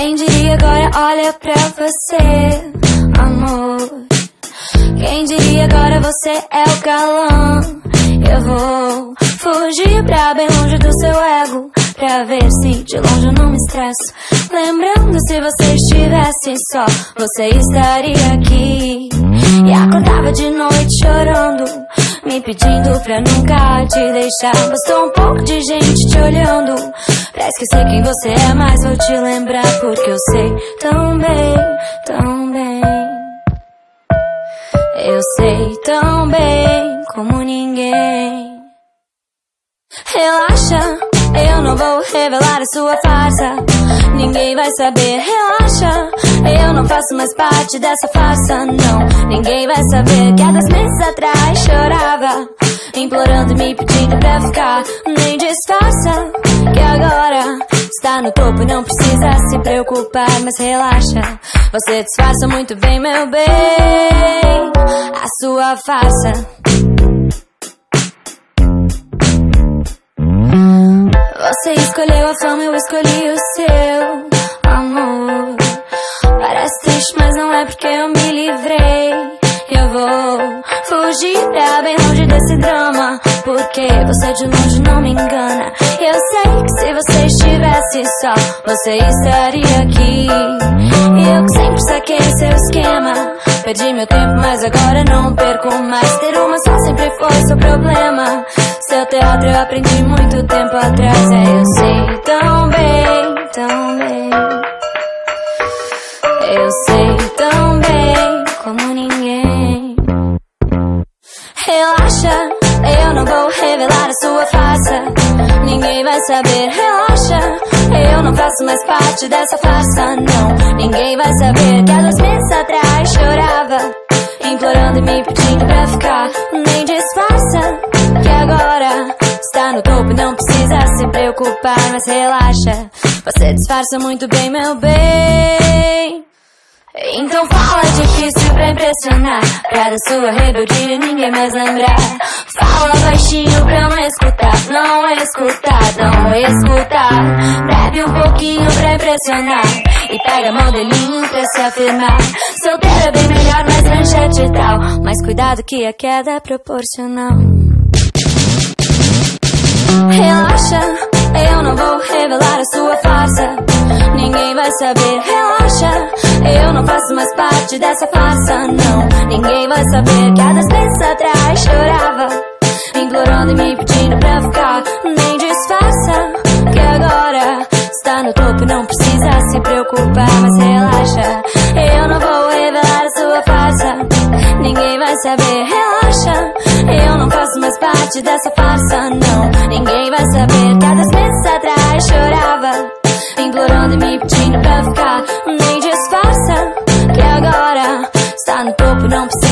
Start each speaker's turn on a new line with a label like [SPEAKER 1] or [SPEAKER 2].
[SPEAKER 1] Quem diria agora olha pra você, amor. Quem diria agora você é o galã. Eu vou fugir pra bem longe do seu ego. Pra ver se de longe eu não me estresso. Lembrando se você estivesse só, você estaria aqui. E acordava de noite chorando, me pedindo pra nunca te deixar. Bastou um pouco de gente te olhando, pra esquecer quem você é. Mas vou te lembrar porque eu sei tão bem, tão bem. Eu sei tão bem como ninguém. Relaxa, eu não vou revelar a sua farsa. Ninguém vai saber, relaxa. Faço mais parte dessa farsa, não. Ninguém vai saber que há dois meses atrás chorava. Implorando e me pedindo pra ficar. Nem disfarça, que agora está no topo e não precisa se preocupar. Mas relaxa, você disfarça muito bem, meu bem. A sua farsa. Você escolheu a fama, eu escolhi o fugir pra bem longe desse drama. Porque você de longe não me engana. Eu sei que se você estivesse só, você estaria aqui. Eu que sempre saquei seu esquema. Perdi meu tempo, mas agora não perco mais. Ter uma só sempre foi seu problema. Seu teatro eu aprendi muito tempo atrás. É, eu sei tão bem, Relaxa, eu não vou revelar a sua farsa. Ninguém vai saber, relaxa. Eu não faço mais parte dessa farsa, não. Ninguém vai saber que há dois meses atrás chorava. Implorando e me pedindo pra ficar. Nem disfarça, que agora está no topo e não precisa se preocupar. Mas relaxa, você disfarça muito bem, meu bem. Então fala difícil pra impressionar. Pra da sua rebeldia ninguém mais lembrar. Fala baixinho pra não escutar. Não escutar, não escutar. Bebe um pouquinho pra impressionar. E pega modelinho pra se afirmar. Solteiro é bem melhor, mais manchete e tal. Mas cuidado que a queda é proporcional. Relaxa, eu não vou revelar a sua farsa. Ninguém vai saber, relaxa. Não faço mais parte dessa farsa, não. Ninguém vai saber que há dois meses atrás chorava. Implorando e me pedindo pra ficar. Nem disfarça, que agora está no topo não precisa se preocupar. Mas relaxa, eu não vou revelar a sua farsa. Ninguém vai saber, relaxa. Eu não faço mais parte dessa farsa, não. Ninguém que